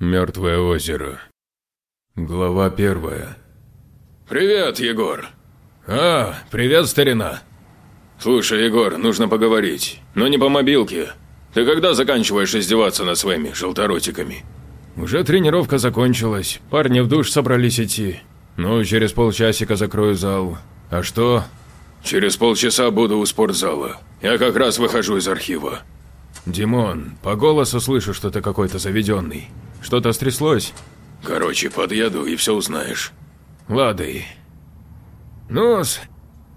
Мертвое озеро. Глава первая. «Привет, Егор!» А, привет, старина. «Слушай, Егор, нужно поговорить, но не по мобилке. Ты когда заканчиваешь издеваться над своими желторотиками?» Уже тренировка закончилась, парни в душ собрались идти. Ну, через полчасика закрою зал. А что? «Через полчаса буду у спортзала. Я как раз выхожу из архива». Димон, по голосу слышу, что ты какой-то заведенный. Что-то стряслось? Короче, подъеду и все узнаешь. Лады. Ну-с,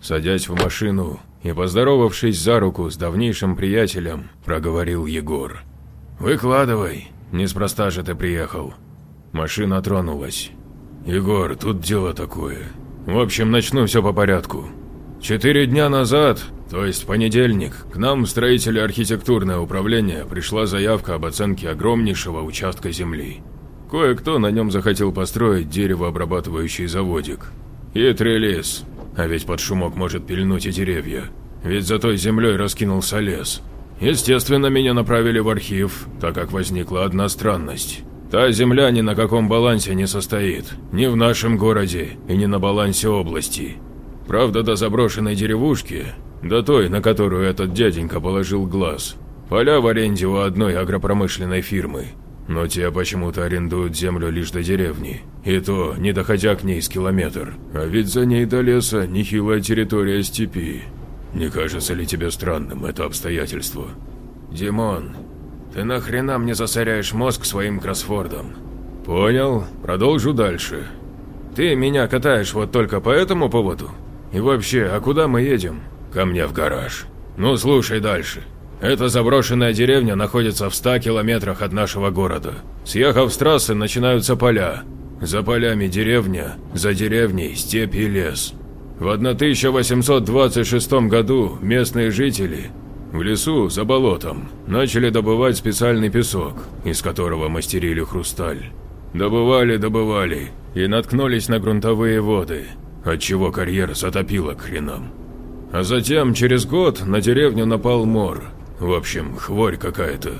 садясь в машину и поздоровавшись за руку с давнейшим приятелем, проговорил Егор. «Выкладывай, неспроста же ты приехал». Машина тронулась. «Егор, тут дело такое. В общем, начну все по порядку. Четыре дня назад, то есть в понедельник, к нам в строители архитектурное управление пришла заявка об оценке огромнейшего участка земли. Кое-кто на нем захотел построить деревообрабатывающий заводик. Хитрый лес, а ведь под шумок может пильнуть и деревья. Ведь за той землей раскинулся лес. Естественно, меня направили в архив, так как возникла одна странность. Та земля ни на каком балансе не состоит, ни в нашем городе и ни на балансе области. Правда, до заброшенной деревушки, до той, на которую этот дяденька положил глаз. Поля в аренде у одной агропромышленной фирмы. Но те почему-то арендуют землю лишь до деревни. И то, не доходя к ней с километр. А ведь за ней до леса нехилая территория степи. Не кажется ли тебе странным это обстоятельство? Димон, ты нахрена мне засоряешь мозг своим кроссвордом? Понял, продолжу дальше. Ты меня катаешь вот только по этому поводу? И вообще, а куда мы едем? Ко мне в гараж. Ну, слушай дальше. Эта заброшенная деревня находится в 100 километрах от нашего города. Съехав с трассы, начинаются поля. За полями деревня, за деревней степь и лес. В 1826 году местные жители в лесу за болотом начали добывать специальный песок, из которого мастерили хрусталь. Добывали, добывали и наткнулись на грунтовые воды, отчего карьер затопило к хренам. А затем, через год, на деревню напал мор. В общем, хворь какая-то.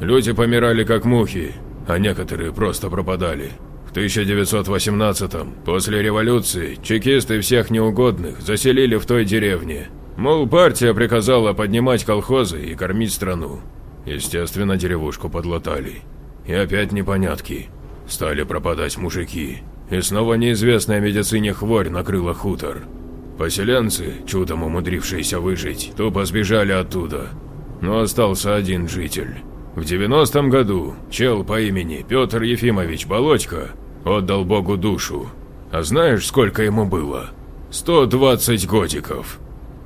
Люди помирали как мухи, а некоторые просто пропадали. В 1918-м, после революции, чекисты всех неугодных заселили в той деревне. Мол, партия приказала поднимать колхозы и кормить страну. Естественно, деревушку подлатали. И опять непонятки. Стали пропадать мужики. И снова неизвестная медицине хворь накрыла хутор. Поселенцы, чудом умудрившиеся выжить, тупо сбежали оттуда. Но остался один житель. В 90-м году чел по имени Петр Ефимович Болотько отдал Богу душу. А знаешь, сколько ему было? 120 годиков.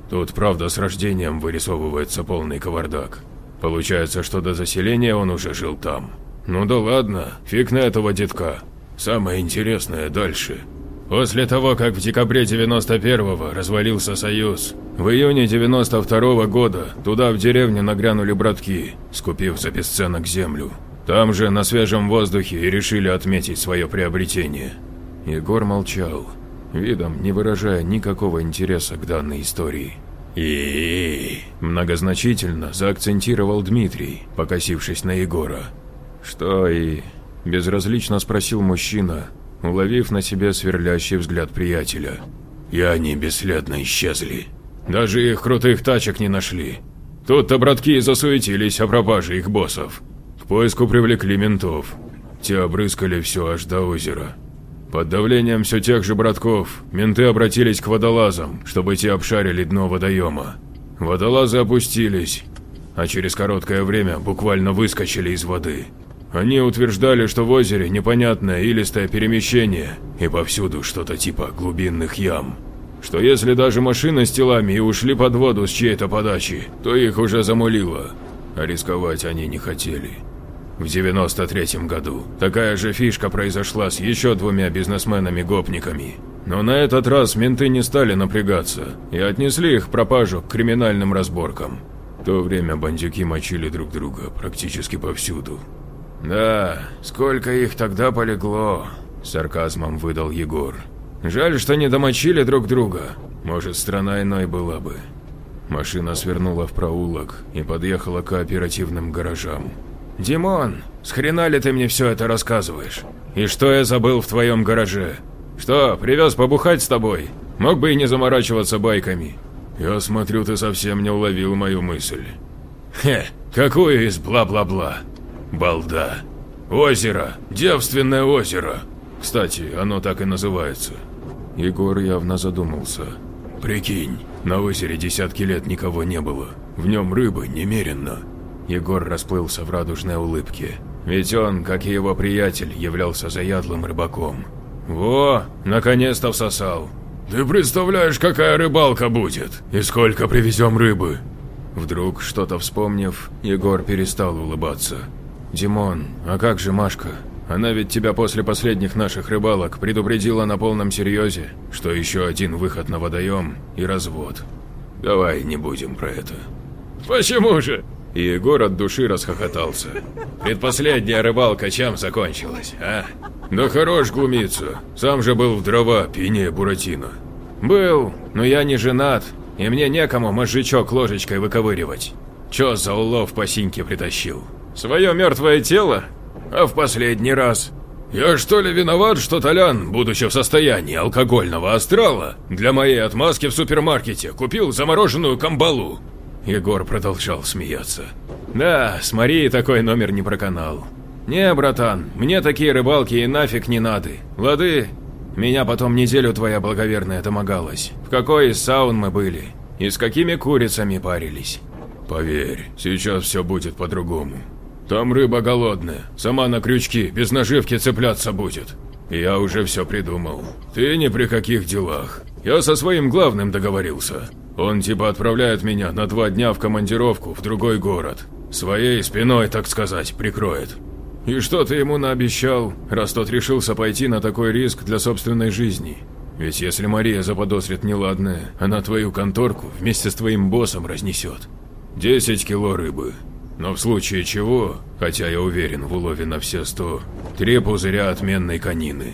Тут, правда, с рождением вырисовывается полный кавардак. Получается, что до заселения он уже жил там. Ну да ладно, фиг на этого детка. Самое интересное дальше. После того, как в декабре 91-го развалился Союз, в июне 92-го года туда в деревню нагрянули братки, скупив за бесценок землю. Там же, на свежем воздухе, и решили отметить свое приобретение. Егор молчал, видом не выражая никакого интереса к данной истории. И многозначительно заакцентировал Дмитрий, покосившись на Егора. Что и безразлично спросил мужчина, уловив на себе сверлящий взгляд приятеля. И они бесследно исчезли. Даже их крутых тачек не нашли. Тут-то братки засуетились о пропаже их боссов. К поиску привлекли ментов. Те обрыскали все аж до озера. Под давлением все тех же братков, менты обратились к водолазам, чтобы те обшарили дно водоема. Водолазы опустились, а через короткое время буквально выскочили из воды. Они утверждали, что в озере непонятное илистое перемещение и повсюду что-то типа глубинных ям. Что если даже машины с телами и ушли под воду с чьей-то подачи, то их уже замулило, а рисковать они не хотели. В 93 году такая же фишка произошла с еще двумя бизнесменами-гопниками. Но на этот раз менты не стали напрягаться и отнесли их пропажу к криминальным разборкам. В то время бандюки мочили друг друга практически повсюду. «Да, сколько их тогда полегло», – сарказмом выдал Егор. «Жаль, что не домочили друг друга. Может, страна иной была бы». Машина свернула в проулок и подъехала к кооперативным гаражам. «Димон, с хрена ли ты мне все это рассказываешь? И что я забыл в твоем гараже? Что, привез побухать с тобой? Мог бы и не заморачиваться байками. Я смотрю, ты совсем не уловил мою мысль. Хе, какую из бла-бла-бла? Балда. Озеро, девственное озеро. Кстати, оно так и называется. Егор явно задумался. Прикинь, на озере десятки лет никого не было. В нем рыбы немерено. Егор расплылся в радужной улыбке. Ведь он, как и его приятель, являлся заядлым рыбаком. Во, наконец-то всосал. Ты представляешь, какая рыбалка будет? И сколько привезем рыбы? Вдруг, что-то вспомнив, Егор перестал улыбаться. «Димон, а как же Машка? Она ведь тебя после последних наших рыбалок предупредила на полном серьезе, что еще один выход на водоем и развод. Давай не будем про это». «Почему же?» И Егор от души расхохотался. «Предпоследняя рыбалка чем закончилась, а?» «Да хорош глумиться. Сам же был в дрова, пине Буратино». «Был, но я не женат, и мне некому мозжечок ложечкой выковыривать. Чё за улов по синьке притащил? Свое мертвое тело? А в последний раз? Я что ли виноват, что Толян, будучи в состоянии алкогольного астрала, для моей отмазки в супермаркете купил замороженную камбалу? Егор продолжал смеяться. «Да, с Марией такой номер не проканал. Не, братан, мне такие рыбалки и нафиг не надо. Лады, меня потом неделю твоя благоверная домогалась. В какой из саун мы были? И с какими курицами парились?» «Поверь, сейчас все будет по-другому. Там рыба голодная, сама на крючки, без наживки цепляться будет. Я уже все придумал. Ты ни при каких делах. Я со своим главным договорился. Он типа отправляет меня на два дня в командировку в другой город. Своей спиной, так сказать, прикроет. И что ты ему наобещал, раз тот решился пойти на такой риск для собственной жизни? Ведь если Мария заподозрит неладное, она твою конторку вместе с твоим боссом разнесет. 10 кило рыбы. Но в случае чего, хотя я уверен в улове на все сто, три пузыря отменной конины.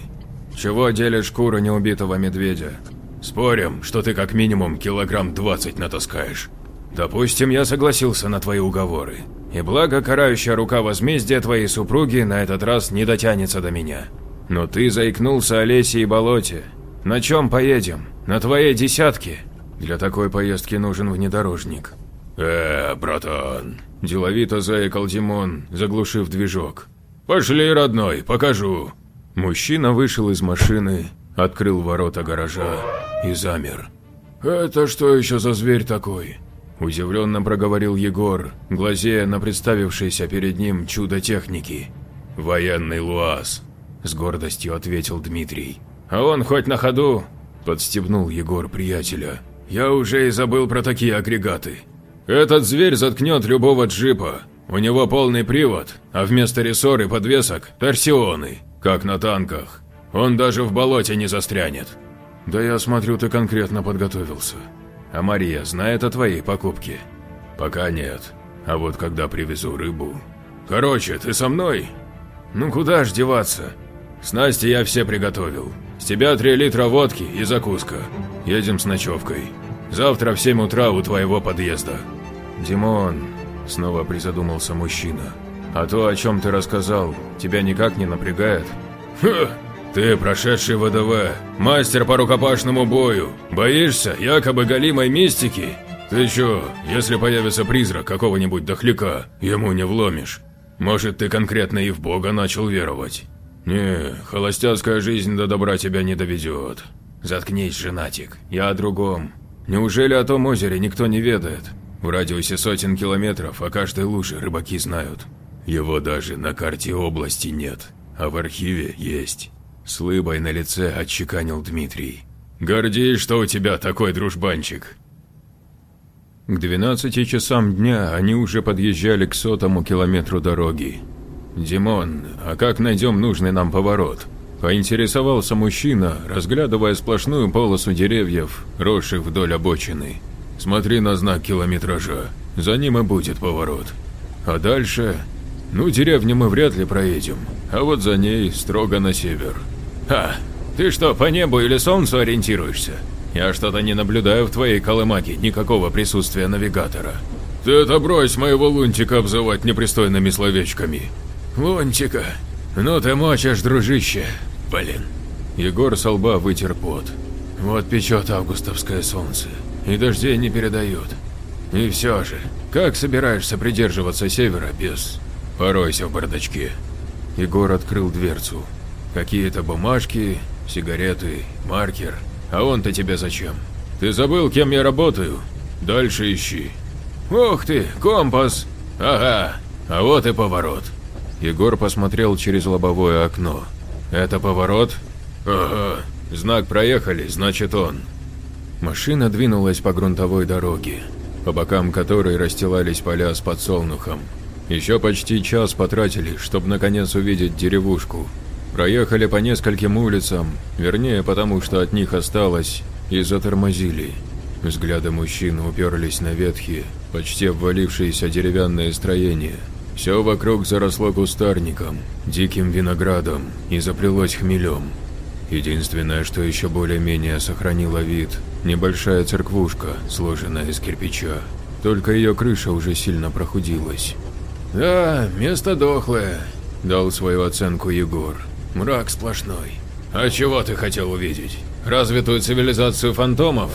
Чего делит шкуру неубитого медведя? Спорим, что ты как минимум килограмм 20 натаскаешь. Допустим, я согласился на твои уговоры. И благо карающая рука возмездия твоей супруги на этот раз не дотянется до меня. Но ты заикнулся о лесе и болоте. На чем поедем? На твоей десятке? Для такой поездки нужен внедорожник. Э, братан, деловито заикал Димон, заглушив движок. Пошли, родной, покажу. Мужчина вышел из машины, открыл ворота гаража и замер. «Это что еще за зверь такой?» Удивленно проговорил Егор, глазея на представившееся перед ним чудо техники. «Военный ЛуАЗ», – с гордостью ответил Дмитрий. «А он хоть на ходу?» – подстебнул Егор приятеля. «Я уже и забыл про такие агрегаты. Этот зверь заткнет любого джипа. У него полный привод, а вместо рессор и подвесок – торсионы, как на танках. Он даже в болоте не застрянет. Да я смотрю, ты конкретно подготовился. А Мария знает о твоей покупке? Пока нет. А вот когда привезу рыбу... Короче, ты со мной? Ну куда ж деваться? Снасти я все приготовил. С тебя три литра водки и закуска. Едем с ночевкой. Завтра в 7 утра у твоего подъезда. Димон, снова призадумался мужчина. А то, о чем ты рассказал, тебя никак не напрягает? Ха, «Ты прошедший ВДВ, мастер по рукопашному бою. Боишься якобы галимой мистики? Ты чё, если появится призрак какого-нибудь дохляка, ему не вломишь? Может, ты конкретно и в Бога начал веровать? Не, холостяцкая жизнь до добра тебя не доведет. Заткнись, женатик, я о другом. Неужели о том озере никто не ведает? В радиусе сотен километров о каждой луже рыбаки знают. Его даже на карте области нет, а в архиве есть. С лыбой на лице отчеканил Дмитрий. «Гордись, что у тебя такой дружбанчик!» К 12 часам дня они уже подъезжали к сотому километру дороги. «Димон, а как найдем нужный нам поворот?» Поинтересовался мужчина, разглядывая сплошную полосу деревьев, росших вдоль обочины. «Смотри на знак километража, за ним и будет поворот. А дальше ну, деревню мы вряд ли проедем, а вот за ней строго на север. «Ха, ты что, по небу или солнцу ориентируешься? Я что-то не наблюдаю в твоей колымаге никакого присутствия навигатора». «Ты это брось моего лунтика обзывать непристойными словечками. Лунтика, ну ты мочишь, дружище. Блин. Егор со лба вытер пот. Вот печет августовское солнце, и дождей не передают. И все же, как собираешься придерживаться севера без... Поройся в бардачке. Егор открыл дверцу. Какие-то бумажки, сигареты, маркер. А он-то тебе зачем? Ты забыл, кем я работаю? Дальше ищи. Ух ты, компас. Ага, а вот и поворот. Егор посмотрел через лобовое окно. Это поворот? Ага, знак проехали, значит он. Машина двинулась по грунтовой дороге, по бокам которой расстилались поля с подсолнухом. Еще почти час потратили, чтобы наконец увидеть деревушку. Проехали по нескольким улицам, вернее потому, что от них осталось, и затормозили. Взгляды мужчин уперлись на ветхие, почти обвалившиеся деревянные строения. Все вокруг заросло кустарником, диким виноградом и заплелось хмелем. Единственное, что еще более-менее сохранило вид – небольшая церквушка, сложенная из кирпича. Только ее крыша уже сильно прохудилась. «Да, место дохлое», – дал свою оценку Егор. «Мрак сплошной. А чего ты хотел увидеть? Развитую цивилизацию фантомов?»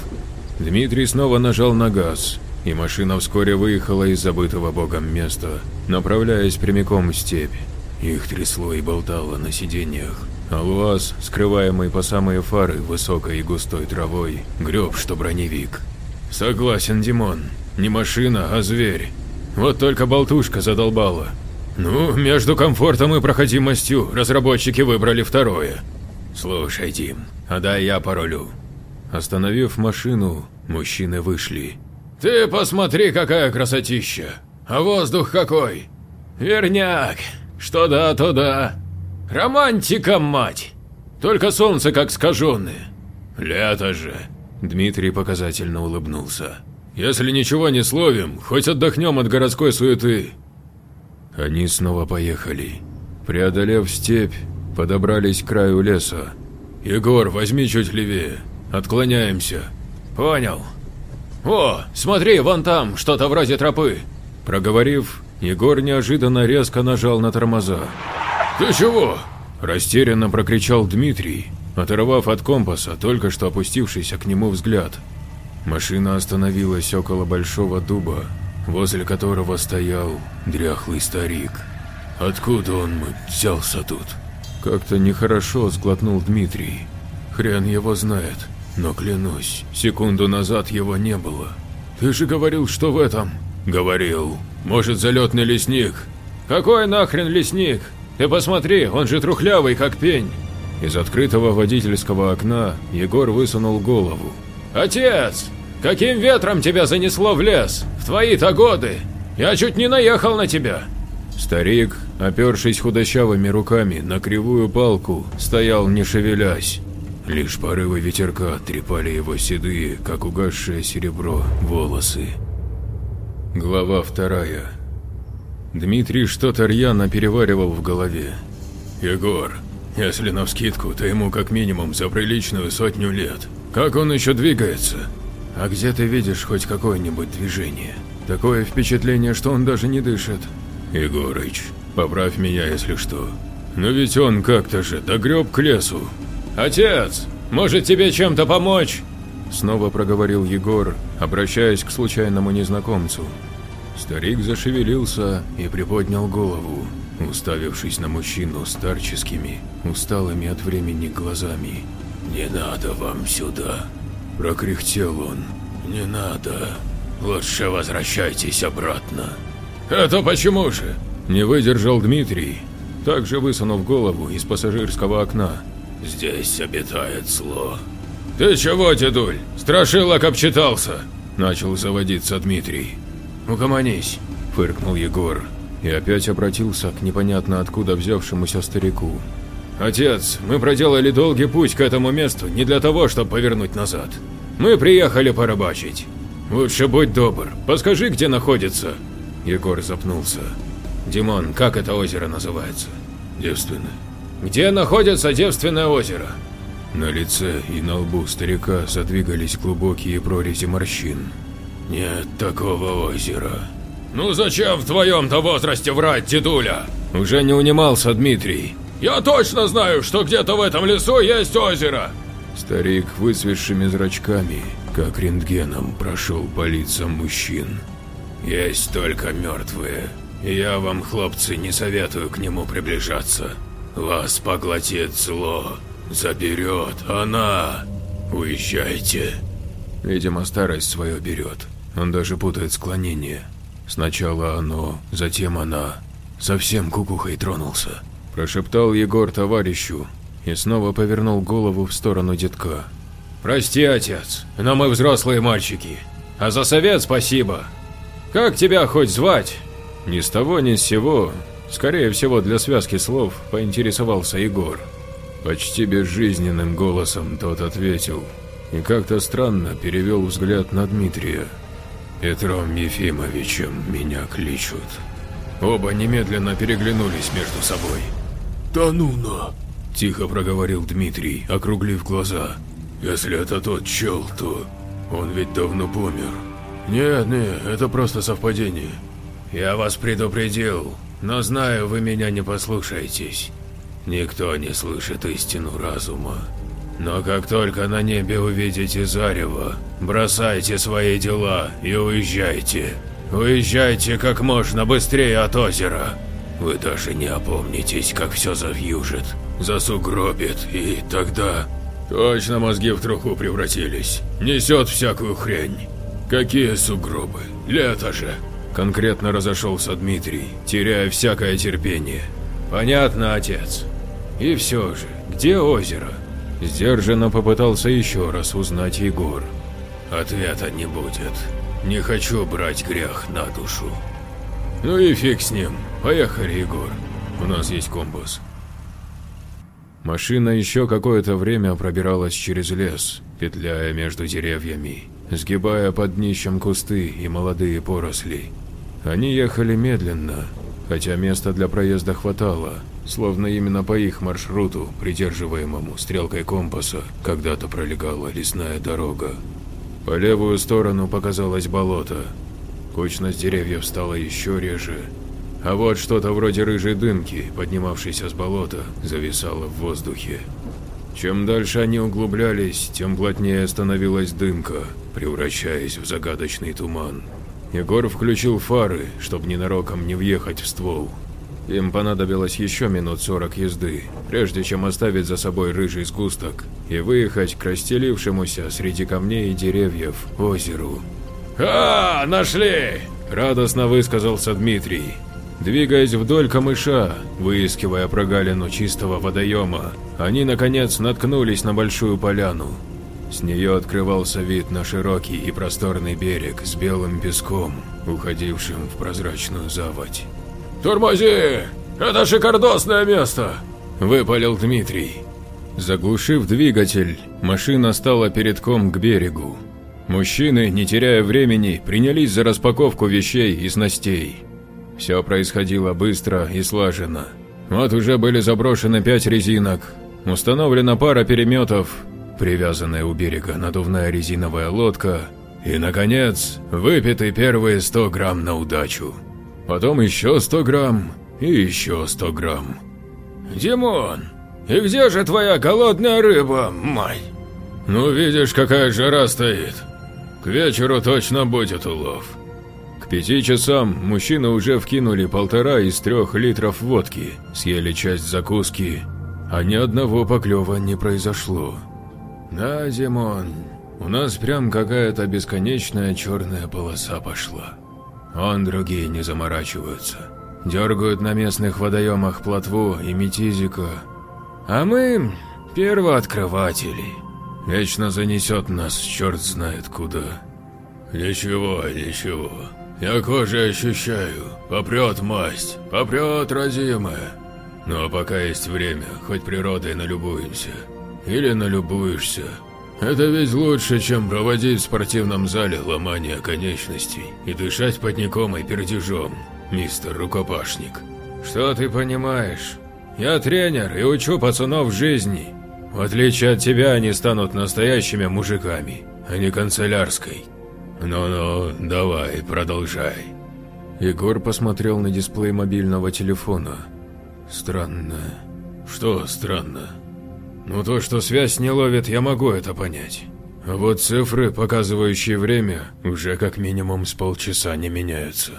Дмитрий снова нажал на газ, и машина вскоре выехала из забытого богом места, направляясь прямиком в степь. Их трясло и болтало на сиденьях, а ЛуАЗ, скрываемый по самые фары высокой и густой травой, греб, что броневик. «Согласен, Димон, не машина, а зверь. Вот только болтушка задолбала. Ну, между комфортом и проходимостью разработчики выбрали второе. Слушай, Дим, а дай я порулю». Остановив машину, мужчины вышли. «Ты посмотри, какая красотища! А воздух какой! Верняк! Что да, то да! Романтика, мать! Только солнце как скаженное! Лето же!» Дмитрий показательно улыбнулся. «Если ничего не словим, хоть отдохнем от городской суеты!» Они снова поехали. Преодолев степь, подобрались к краю леса. «Егор, возьми чуть левее!» Отклоняемся. Понял. О, смотри, вон там, что-то вроде тропы. Проговорив, Егор неожиданно резко нажал на тормоза. Ты чего? Растерянно прокричал Дмитрий, оторвав от компаса только что опустившийся к нему взгляд. Машина остановилась около большого дуба, возле которого стоял дряхлый старик. Откуда он взялся тут? Как-то нехорошо сглотнул Дмитрий. Хрен его знает. Но клянусь, секунду назад его не было. Ты же говорил, что в этом... Говорил. Может, залетный лесник? Какой нахрен лесник? Ты посмотри, он же трухлявый, как пень. Из открытого водительского окна Егор высунул голову. «Отец! Каким ветром тебя занесло в лес? В твои-то годы! Я чуть не наехал на тебя!» Старик, опершись худощавыми руками на кривую палку, стоял не шевелясь. Лишь порывы ветерка трепали его седые, как угасшее серебро, волосы. Глава вторая. Дмитрий что-то рьяно переваривал в голове. «Егор, если навскидку, то ему как минимум за приличную сотню лет. Как он еще двигается? А где ты видишь хоть какое-нибудь движение? Такое впечатление, что он даже не дышит. Егорыч, поправь меня, если что. Но ведь он как-то же догреб к лесу, «Отец, может тебе чем-то помочь?» Снова проговорил Егор, обращаясь к случайному незнакомцу. Старик зашевелился и приподнял голову, уставившись на мужчину старческими, усталыми от времени глазами. «Не надо вам сюда!» – прокряхтел он. «Не надо. Лучше возвращайтесь обратно». «Это почему же?» – не выдержал Дмитрий, также высунув голову из пассажирского окна. Здесь обитает зло. Ты чего, дедуль? Страшилок обчитался? Начал заводиться Дмитрий. Угомонись, фыркнул Егор и опять обратился к непонятно откуда взявшемуся старику. «Отец, мы проделали долгий путь к этому месту не для того, чтобы повернуть назад. Мы приехали порыбачить. Лучше будь добр, подскажи, где находится». Егор запнулся. «Димон, как это озеро называется?» «Девственно», где находится девственное озеро? На лице и на лбу старика задвигались глубокие прорези морщин. Нет такого озера. Ну зачем в твоем-то возрасте врать, дедуля? Уже не унимался Дмитрий. «Я точно знаю, что где-то в этом лесу есть озеро!» Старик высветшими зрачками, как рентгеном, прошел по лицам мужчин. «Есть только мертвые. Я вам, хлопцы, не советую к нему приближаться. Вас поглотит зло. Заберет она. Уезжайте». Видимо, старость свое берет. Он даже путает склонение. Сначала оно, затем она. Совсем кукухой тронулся. Прошептал Егор товарищу и снова повернул голову в сторону детка. «Прости, отец, но мы взрослые мальчики. А за совет спасибо. Как тебя хоть звать?» Ни с того ни с сего, скорее всего для связки слов, поинтересовался Егор. Почти безжизненным голосом тот ответил и как-то странно перевел взгляд на Дмитрия. «Петром Ефимовичем меня кличут». Оба немедленно переглянулись между собой. «Да ну на!» – тихо проговорил Дмитрий, округлив глаза. «Если это тот чел, то он ведь давно помер». «Нет, нет, это просто совпадение». «Я вас предупредил, но знаю, вы меня не послушаетесь. Никто не слышит истину разума. Но как только на небе увидите зарево, бросайте свои дела и уезжайте. Уезжайте как можно быстрее от озера. Вы даже не опомнитесь, как все завьюжит, засугробит, и тогда... Точно мозги в труху превратились. Несет всякую хрень. Какие сугробы? Лето же. Конкретно разошелся Дмитрий, теряя всякое терпение. Понятно, отец. И все же, где озеро? Сдержанно попытался еще раз узнать Егор. Ответа не будет. Не хочу брать грех на душу. Ну и фиг с ним. Поехали, Егор. У нас есть компас. Машина еще какое-то время пробиралась через лес, петляя между деревьями, сгибая под днищем кусты и молодые поросли. Они ехали медленно, хотя места для проезда хватало, словно именно по их маршруту, придерживаемому стрелкой компаса, когда-то пролегала лесная дорога. По левую сторону показалось болото. Кучность деревьев стала еще реже, а вот что-то вроде рыжей дымки, поднимавшейся с болота, зависало в воздухе. Чем дальше они углублялись, тем плотнее становилась дымка, превращаясь в загадочный туман. Егор включил фары, чтобы ненароком не въехать в ствол, им понадобилось еще минут сорок езды, прежде чем оставить за собой рыжий сгусток и выехать к расстелившемуся среди камней и деревьев озеру. «А, нашли!» – радостно высказался Дмитрий. Двигаясь вдоль камыша, выискивая прогалину чистого водоема, они, наконец, наткнулись на большую поляну. С нее открывался вид на широкий и просторный берег с белым песком, уходившим в прозрачную заводь. «Тормози! Это шикардосное место!» – выпалил Дмитрий. Заглушив двигатель, машина стала передком к берегу. Мужчины, не теряя времени, принялись за распаковку вещей и снастей. Все происходило быстро и слаженно. Вот уже были заброшены пять резинок, установлена пара переметов, привязанная у берега надувная резиновая лодка и, наконец, выпиты первые 100 грамм на удачу потом еще 100 грамм и еще 100 грамм. «Димон, и где же твоя голодная рыба, май?» «Ну видишь, какая жара стоит. К вечеру точно будет улов». К пяти часам мужчины уже вкинули полтора из трех литров водки, съели часть закуски, а ни одного поклева не произошло. «Да, Димон, у нас прям какая-то бесконечная черная полоса пошла». Он другие не заморачиваются. Дергают на местных водоемах плотву и метизика. А мы первооткрыватели. Вечно занесет нас черт знает куда. Ничего, ничего. Я кожей ощущаю. Попрет масть, попрет родимая. А пока есть время, хоть природой налюбуемся. Или налюбуешься, это ведь лучше, чем проводить в спортивном зале ломание конечностей и дышать подником и пердежом, мистер рукопашник. Что ты понимаешь? Я тренер и учу пацанов жизни. В отличие от тебя, они станут настоящими мужиками, а не канцелярской. Ну-ну, давай, продолжай. Егор посмотрел на дисплей мобильного телефона. Странно. Что странно? Ну то, что связь не ловит, я могу это понять. А вот цифры, показывающие время, уже как минимум с полчаса не меняются.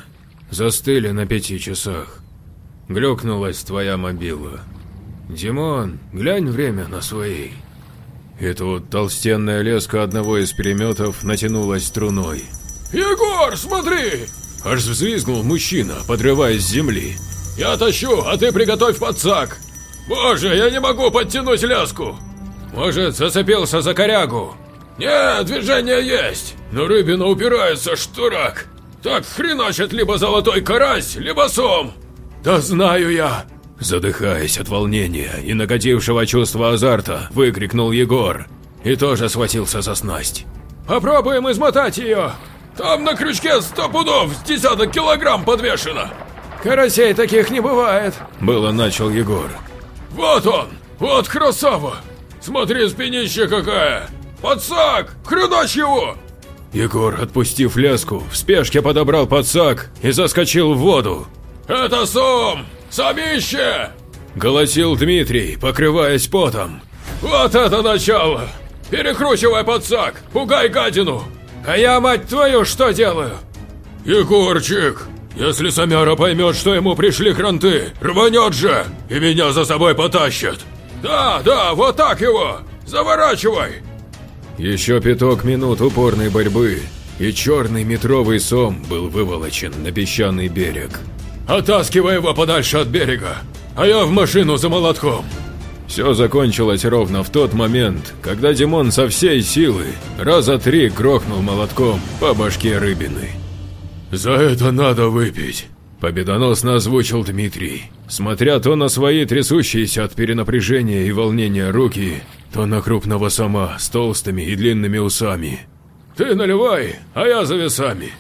Застыли на пяти часах. Глюкнулась твоя мобила. Димон, глянь время на своей. И тут толстенная леска одного из переметов натянулась струной. «Егор, смотри!» Аж взвизгнул мужчина, подрываясь с земли. «Я тащу, а ты приготовь подсак!» «Боже, я не могу подтянуть леску!» «Может, зацепился за корягу?» «Нет, движение есть, но рыбина упирается, штурак. Так хреначит либо золотой карась, либо сом!» «Да знаю я!» Задыхаясь от волнения и накатившего чувства азарта, выкрикнул Егор и тоже схватился за снасть. «Попробуем измотать ее!» «Там на крючке сто пудов с десяток килограмм подвешено!» «Карасей таких не бывает!» Было начал Егор. «Вот он! Вот красава! Смотри, спинище какая! Подсак! Хрюдач его!» Егор, отпустив леску, в спешке подобрал подсак и заскочил в воду. «Это сом! Самище!» Голосил Дмитрий, покрываясь потом. «Вот это начало! Перекручивай подсак! Пугай гадину!» «А я, мать твою, что делаю?» «Егорчик, если Самяра поймет, что ему пришли кранты, рванет же и меня за собой потащит!» «Да, да, вот так его! Заворачивай!» Еще пяток минут упорной борьбы, и черный метровый сом был выволочен на песчаный берег. «Оттаскивай его подальше от берега, а я в машину за молотком!» Все закончилось ровно в тот момент, когда Димон со всей силы раза три грохнул молотком по башке рыбины. «За это надо выпить», – победоносно озвучил Дмитрий, смотря то на свои трясущиеся от перенапряжения и волнения руки, то на крупного сама с толстыми и длинными усами. «Ты наливай, а я за весами».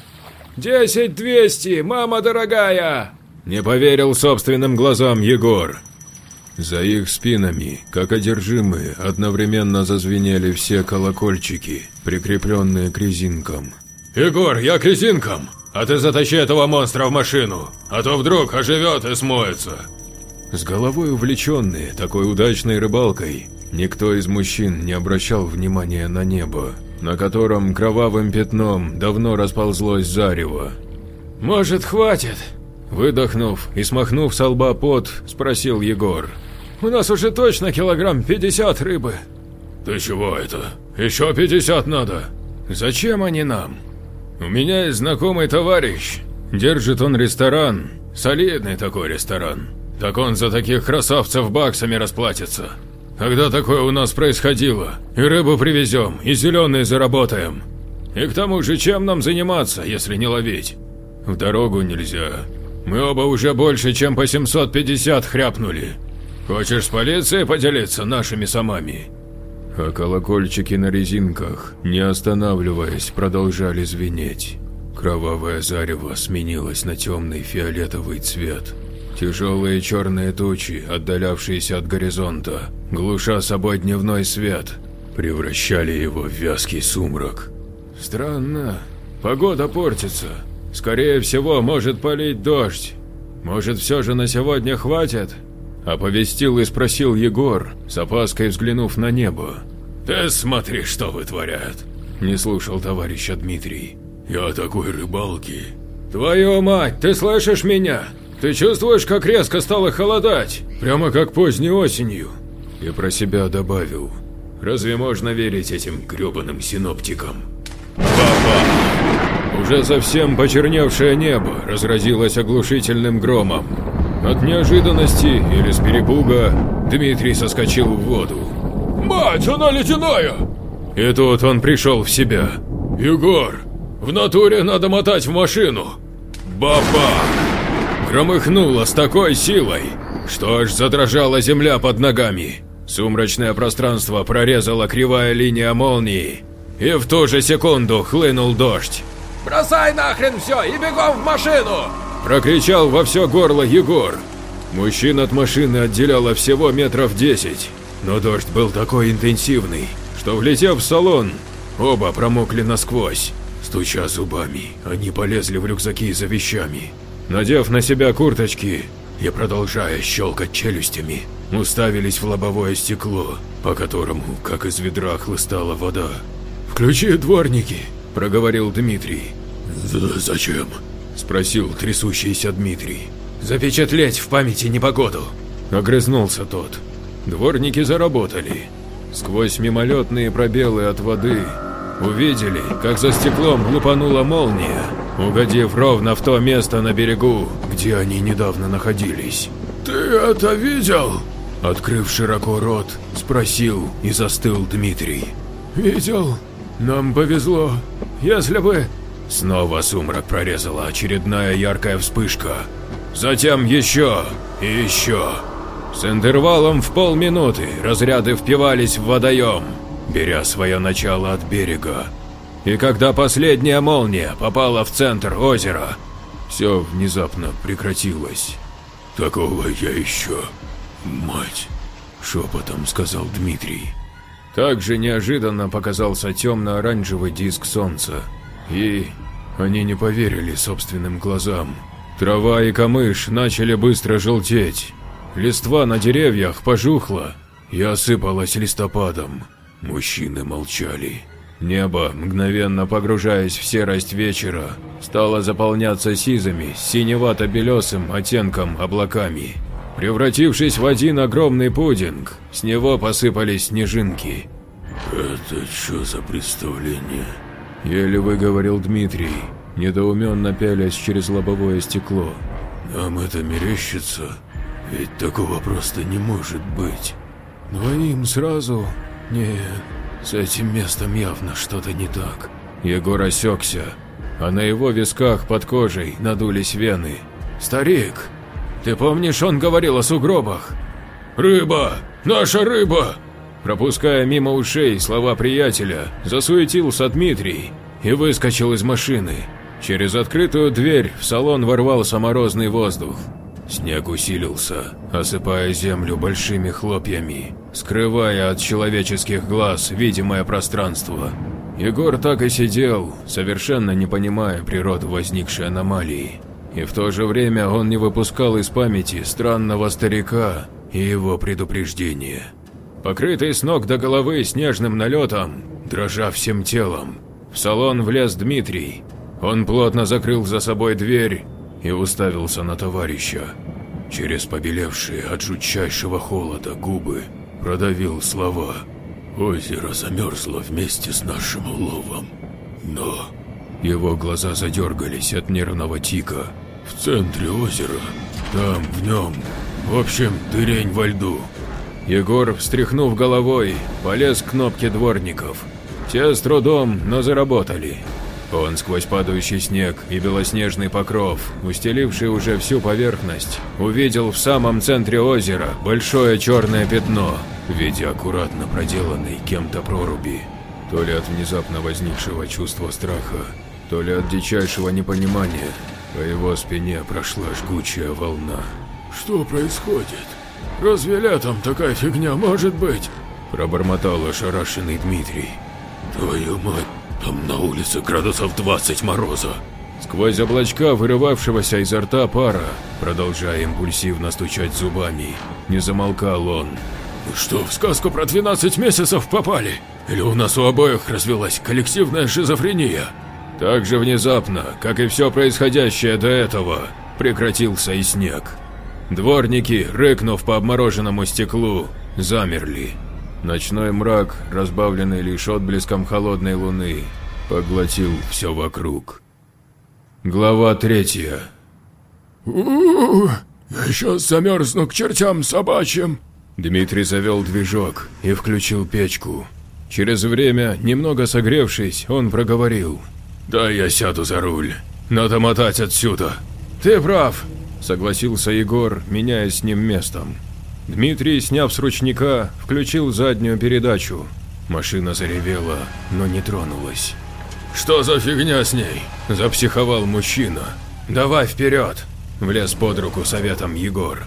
«Десять двести, мама дорогая!» Не поверил собственным глазам Егор. За их спинами, как одержимые, одновременно зазвенели все колокольчики, прикрепленные к резинкам. «Егор, я к резинкам, а ты затащи этого монстра в машину, а то вдруг оживет и смоется!» С головой увлеченные такой удачной рыбалкой, никто из мужчин не обращал внимания на небо, на котором кровавым пятном давно расползлось зарево. «Может, хватит?» Выдохнув и смахнув со лба пот, спросил Егор. «У нас уже точно килограмм 50 рыбы». «Ты чего это? Еще 50 надо». «Зачем они нам? У меня есть знакомый товарищ. Держит он ресторан. Солидный такой ресторан. Так он за таких красавцев баксами расплатится. Когда такое у нас происходило? И рыбу привезем, и зеленые заработаем. И к тому же, чем нам заниматься, если не ловить? В дорогу нельзя. Мы оба уже больше, чем по 750 хряпнули. Хочешь с полицией поделиться нашими самами?» А колокольчики на резинках, не останавливаясь, продолжали звенеть. Кровавое зарево сменилось на темный фиолетовый цвет. Тяжелые черные тучи, отдалявшиеся от горизонта, глуша собой дневной свет, превращали его в вязкий сумрак. Странно, погода портится. Скорее всего, может полить дождь. Может, все же на сегодня хватит? Оповестил и спросил Егор, с опаской взглянув на небо. «Ты смотри, что вытворяют!» Не слушал товарища Дмитрий. «Я такой рыбалки!» «Твою мать, ты слышишь меня? Ты чувствуешь, как резко стало холодать? Прямо как поздней осенью!» И про себя добавил. «Разве можно верить этим грёбаным синоптикам?» Баба! Уже совсем почерневшее небо разразилось оглушительным громом. От неожиданности или с перепуга Дмитрий соскочил в воду. «Мать, она ледяная!» И тут он пришел в себя. «Егор, в натуре надо мотать в машину!» Баба! Громыхнуло с такой силой, что аж задрожала земля под ногами. Сумрачное пространство прорезала кривая линия молнии, и в ту же секунду хлынул дождь. «Бросай нахрен все и бегом в машину!» Прокричал во все горло Егор. Мужчин от машины отделяло всего метров десять, но дождь был такой интенсивный, что, влетев в салон, оба промокли насквозь. Стуча зубами, они полезли в рюкзаки за вещами. Надев на себя курточки, и, продолжая щелкать челюстями, уставились в лобовое стекло, по которому, как из ведра, хлыстала вода. «Включи дворники», – проговорил Дмитрий. «Зачем?» – спросил трясущийся Дмитрий. «Запечатлеть в памяти непогоду», – огрызнулся тот. Дворники заработали. Сквозь мимолетные пробелы от воды увидели, как за стеклом лупанула молния, угодив ровно в то место на берегу, где они недавно находились. «Ты это видел?» Открыв широко рот, спросил и застыл Дмитрий. «Видел? Нам повезло. Если бы...» Снова сумрак прорезала очередная яркая вспышка. Затем еще и еще. С интервалом в полминуты разряды впивались в водоем, беря свое начало от берега. И когда последняя молния попала в центр озера, все внезапно прекратилось. «Такого я еще, мать!» – шепотом сказал Дмитрий. Также неожиданно показался темно-оранжевый диск солнца, и они не поверили собственным глазам. Трава и камыш начали быстро желтеть, листва на деревьях пожухла и осыпалась листопадом. Мужчины молчали. Небо, мгновенно погружаясь в серость вечера, стало заполняться сизыми, синевато-белесым оттенком облаками. Превратившись в один огромный пудинг, с него посыпались снежинки. «Это что за представление?» Еле выговорил Дмитрий, недоуменно пялясь через лобовое стекло. «Нам это мерещится? Ведь такого просто не может быть». «Двоим сразу? Нет, с этим местом явно что-то не так». Егор осекся, а на его висках под кожей надулись вены. «Старик, ты помнишь, он говорил о сугробах?» «Рыба! Наша рыба!» Пропуская мимо ушей слова приятеля, засуетился Дмитрий и выскочил из машины. Через открытую дверь в салон ворвался морозный воздух. Снег усилился, осыпая землю большими хлопьями, скрывая от человеческих глаз видимое пространство. Егор так и сидел, совершенно не понимая природу возникшей аномалии. И в то же время он не выпускал из памяти странного старика и его предупреждение. Покрытый с ног до головы снежным налетом, дрожа всем телом, в салон влез Дмитрий. Он плотно закрыл за собой дверь и уставился на товарища. Через побелевшие от жутчайшего холода губы продавил слова. «Озеро замерзло вместе с нашим уловом, но...» Его глаза задергались от нервного тика. «В центре озера, там, в нем, в общем, дырень во льду». Егор, встряхнув головой, полез к кнопке дворников. Те с трудом, но заработали. Он сквозь падающий снег и белоснежный покров, устеливший уже всю поверхность, увидел в самом центре озера большое черное пятно в виде аккуратно проделанной кем-то проруби. То ли от внезапно возникшего чувства страха, то ли от дичайшего непонимания, по его спине прошла жгучая волна. «Что происходит? Разве летом такая фигня может быть?» Пробормотал ошарашенный Дмитрий. «Твою мать, там на улице градусов 20 мороза!» Сквозь облачка вырывавшегося изо рта пара, продолжая импульсивно стучать зубами, не замолкал он. «Мы что, в сказку про 12 месяцев попали? Или у нас у обоих развелась коллективная шизофрения?» Так же внезапно, как и все происходящее до этого, прекратился и снег. Дворники, рыкнув по обмороженному стеклу, замерли. Ночной мрак, разбавленный лишь отблеском холодной луны, поглотил все вокруг. Глава третья. у я сейчас замерзну к чертям собачьим. Дмитрий завел движок и включил печку. Через время, немного согревшись, он проговорил. «Да я сяду за руль. Надо мотать отсюда». «Ты прав», – согласился Егор, меняясь с ним местом. Дмитрий, сняв с ручника, включил заднюю передачу. Машина заревела, но не тронулась. «Что за фигня с ней?» – запсиховал мужчина. «Давай вперед!» – влез под руку советом Егор.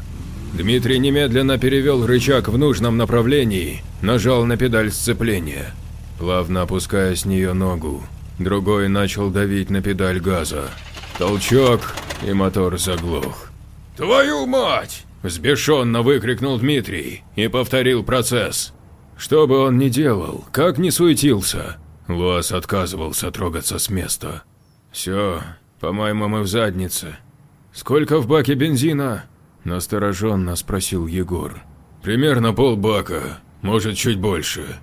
Дмитрий немедленно перевел рычаг в нужном направлении, нажал на педаль сцепления. Плавно опуская с нее ногу, другой начал давить на педаль газа. Толчок, и мотор заглох. Твою мать!» Взбешенно выкрикнул Дмитрий и повторил процесс. Что бы он ни делал, как ни суетился, Луас отказывался трогаться с места. «Все, по-моему, мы в заднице. Сколько в баке бензина?» – настороженно спросил Егор. «Примерно полбака, может, чуть больше».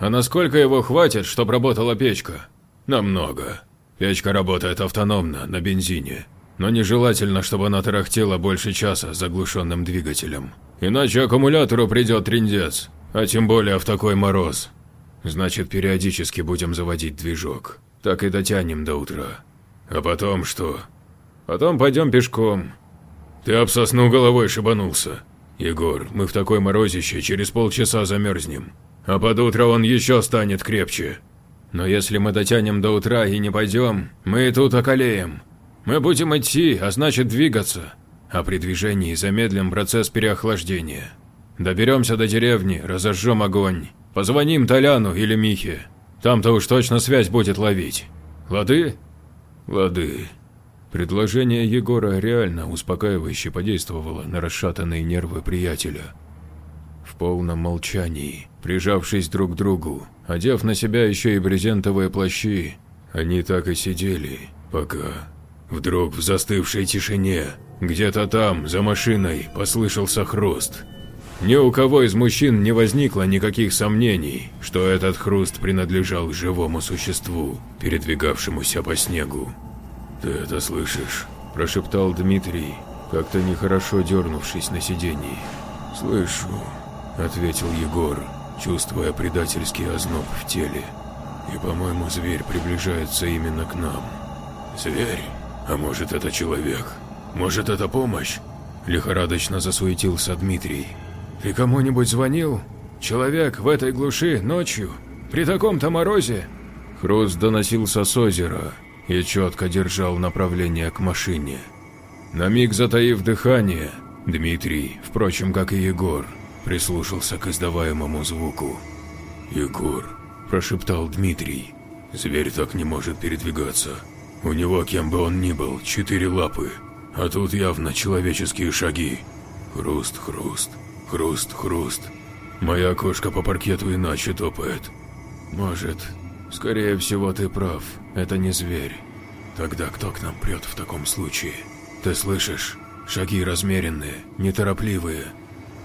«А насколько его хватит, чтобы работала печка?» «Намного. Печка работает автономно, на бензине. Но нежелательно, чтобы она тарахтела больше часа с заглушенным двигателем. Иначе аккумулятору придет трендец, а тем более в такой мороз. Значит, периодически будем заводить движок. Так и дотянем до утра. А потом что? Потом пойдем пешком. Ты об сосну головой шибанулся. Егор, мы в такой морозище через полчаса замерзнем. А под утро он еще станет крепче. Но если мы дотянем до утра и не пойдем, мы тут околеем. Мы будем идти, а значит двигаться. А при движении замедлим процесс переохлаждения. Доберемся до деревни, разожжем огонь. Позвоним Толяну или Михе. Там-то уж точно связь будет ловить. Лады? Лады. Предложение Егора реально успокаивающе подействовало на расшатанные нервы приятеля. В полном молчании, прижавшись друг к другу, одев на себя еще и брезентовые плащи, они так и сидели, пока Вдруг в застывшей тишине, где-то там, за машиной, послышался хруст. Ни у кого из мужчин не возникло никаких сомнений, что этот хруст принадлежал живому существу, передвигавшемуся по снегу. «Ты это слышишь?» – прошептал Дмитрий, как-то нехорошо дернувшись на сиденье. «Слышу», – ответил Егор, чувствуя предательский озноб в теле. «И, по-моему, зверь приближается именно к нам». «Зверь?» А может это человек? Может это помощь? Лихорадочно засуетился Дмитрий. Ты кому-нибудь звонил? Человек в этой глуши ночью? При таком-то морозе? Хруст доносился с озера и четко держал направление к машине. На миг затаив дыхание, Дмитрий, впрочем, как и Егор, прислушался к издаваемому звуку. «Егор», – прошептал Дмитрий, – «зверь так не может передвигаться. У него, кем бы он ни был, четыре лапы, а тут явно человеческие шаги. Хруст, хруст, хруст, хруст. Моя кошка по паркету иначе топает. Может, скорее всего ты прав, это не зверь. Тогда кто к нам прет в таком случае? Ты слышишь? Шаги размеренные, неторопливые.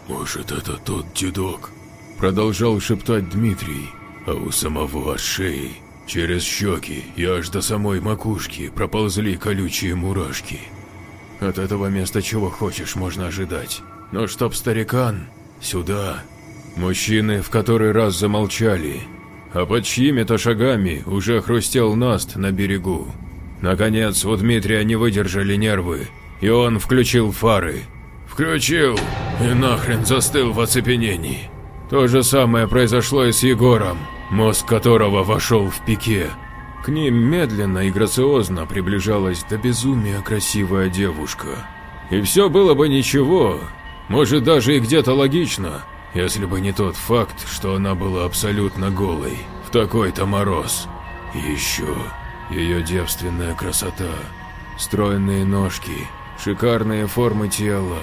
Может, это тот дедок? Продолжал шептать Дмитрий, а у самого от шеи Через щеки и аж до самой макушки проползли колючие мурашки. От этого места чего хочешь можно ожидать. Но чтоб старикан, сюда. Мужчины в который раз замолчали, а под чьими-то шагами уже хрустел наст на берегу. Наконец у Дмитрия не выдержали нервы, и он включил фары. Включил и нахрен застыл в оцепенении. То же самое произошло и с Егором мозг которого вошел в пике. К ним медленно и грациозно приближалась до безумия красивая девушка. И все было бы ничего, может даже и где-то логично, если бы не тот факт, что она была абсолютно голой, в такой-то мороз. И еще ее девственная красота, стройные ножки, шикарные формы тела,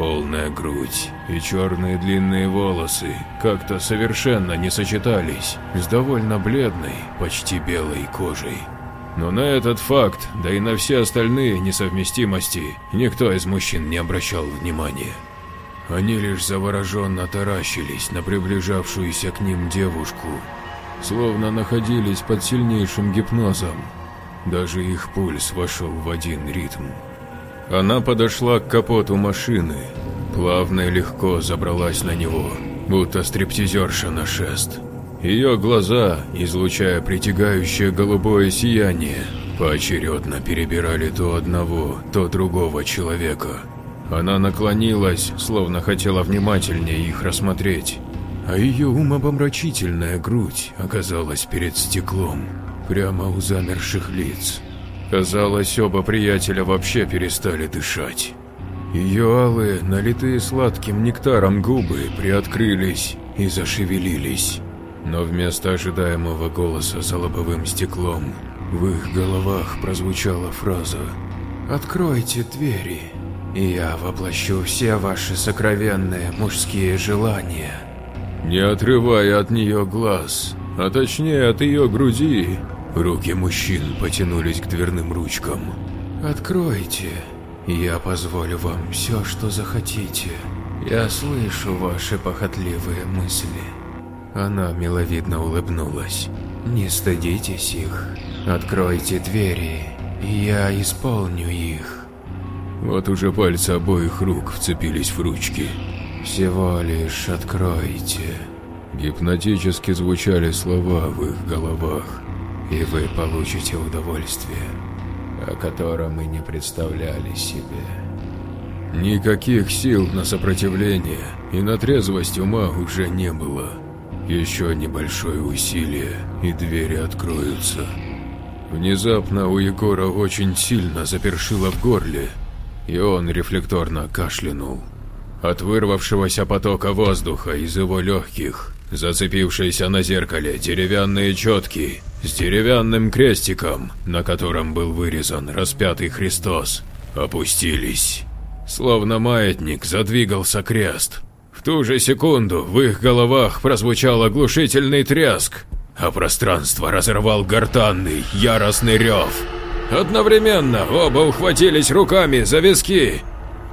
Полная грудь и черные длинные волосы как-то совершенно не сочетались с довольно бледной, почти белой кожей. Но на этот факт, да и на все остальные несовместимости, никто из мужчин не обращал внимания. Они лишь завороженно таращились на приближавшуюся к ним девушку, словно находились под сильнейшим гипнозом. Даже их пульс вошел в один ритм. Она подошла к капоту машины, плавно и легко забралась на него, будто стриптизерша на шест. Ее глаза, излучая притягающее голубое сияние, поочередно перебирали то одного, то другого человека. Она наклонилась, словно хотела внимательнее их рассмотреть, а ее умопомрачительная грудь оказалась перед стеклом, прямо у замерших лиц. Казалось, оба приятеля вообще перестали дышать. Ее алые, налитые сладким нектаром губы приоткрылись и зашевелились. Но вместо ожидаемого голоса за лобовым стеклом в их головах прозвучала фраза «Откройте двери». и я воплощу все ваши сокровенные мужские желания. Не отрывая от нее глаз, а точнее от ее груди, руки мужчин потянулись к дверным ручкам. Откройте, я позволю вам все, что захотите. Я слышу ваши похотливые мысли. Она миловидно улыбнулась. Не стыдитесь их. Откройте двери, и я исполню их. Вот уже пальцы обоих рук вцепились в ручки. Всего лишь откройте. Гипнотически звучали слова в их головах. И вы получите удовольствие, о котором и не представляли себе. Никаких сил на сопротивление и на трезвость ума уже не было. Еще небольшое усилие, и двери откроются. Внезапно у Егора очень сильно запершило в горле, и он рефлекторно кашлянул. От вырвавшегося потока воздуха из его легких, зацепившиеся на зеркале деревянные четки с деревянным крестиком, на котором был вырезан распятый Христос, опустились. Словно маятник задвигался крест. В ту же секунду в их головах прозвучал оглушительный треск, а пространство разорвал гортанный, яростный рев. Одновременно оба ухватились руками за виски.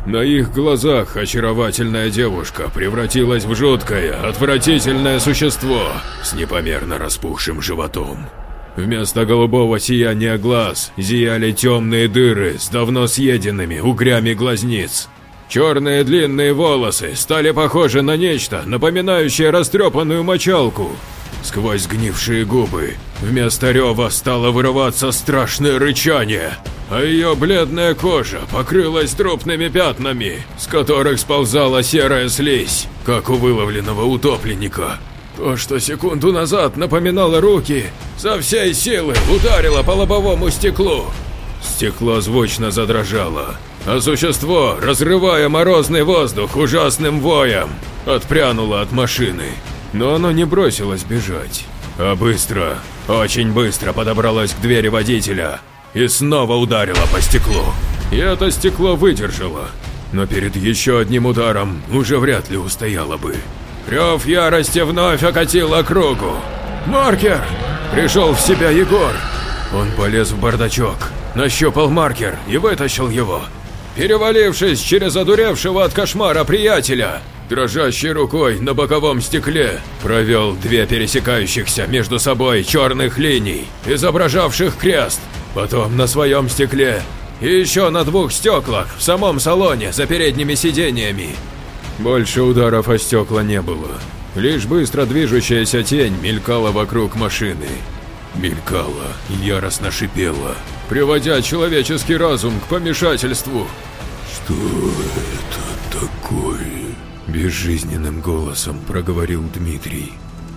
На их глазах очаровательная девушка превратилась в жуткое, отвратительное существо с непомерно распухшим животом. Вместо голубого сияния глаз зияли темные дыры с давно съеденными угрями глазниц. Черные длинные волосы стали похожи на нечто, напоминающее растрепанную мочалку. Сквозь сгнившие губы вместо рева стало вырываться страшное рычание, а ее бледная кожа покрылась трупными пятнами, с которых сползала серая слизь, как у выловленного утопленника. То, что секунду назад напоминало руки, со всей силы ударило по лобовому стеклу. Стекло звучно задрожало, а существо, разрывая морозный воздух ужасным воем, отпрянуло от машины. Но оно не бросилось бежать, а быстро, очень быстро подобралось к двери водителя и снова ударило по стеклу. И это стекло выдержало, но перед еще одним ударом уже вряд ли устояло бы. Рев ярости вновь окатил округу. «Маркер!» Пришел в себя Егор. Он полез в бардачок, нащупал маркер и вытащил его. Перевалившись через одуревшего от кошмара приятеля, дрожащей рукой на боковом стекле провел две пересекающихся между собой черных линий, изображавших крест, потом на своем стекле и еще на двух стеклах в самом салоне за передними сидениями. Больше ударов о стекла не было. Лишь быстро движущаяся тень мелькала вокруг машины. Мелькала яростно шипела, приводя человеческий разум к помешательству. «Что это такое?» Безжизненным голосом проговорил Дмитрий.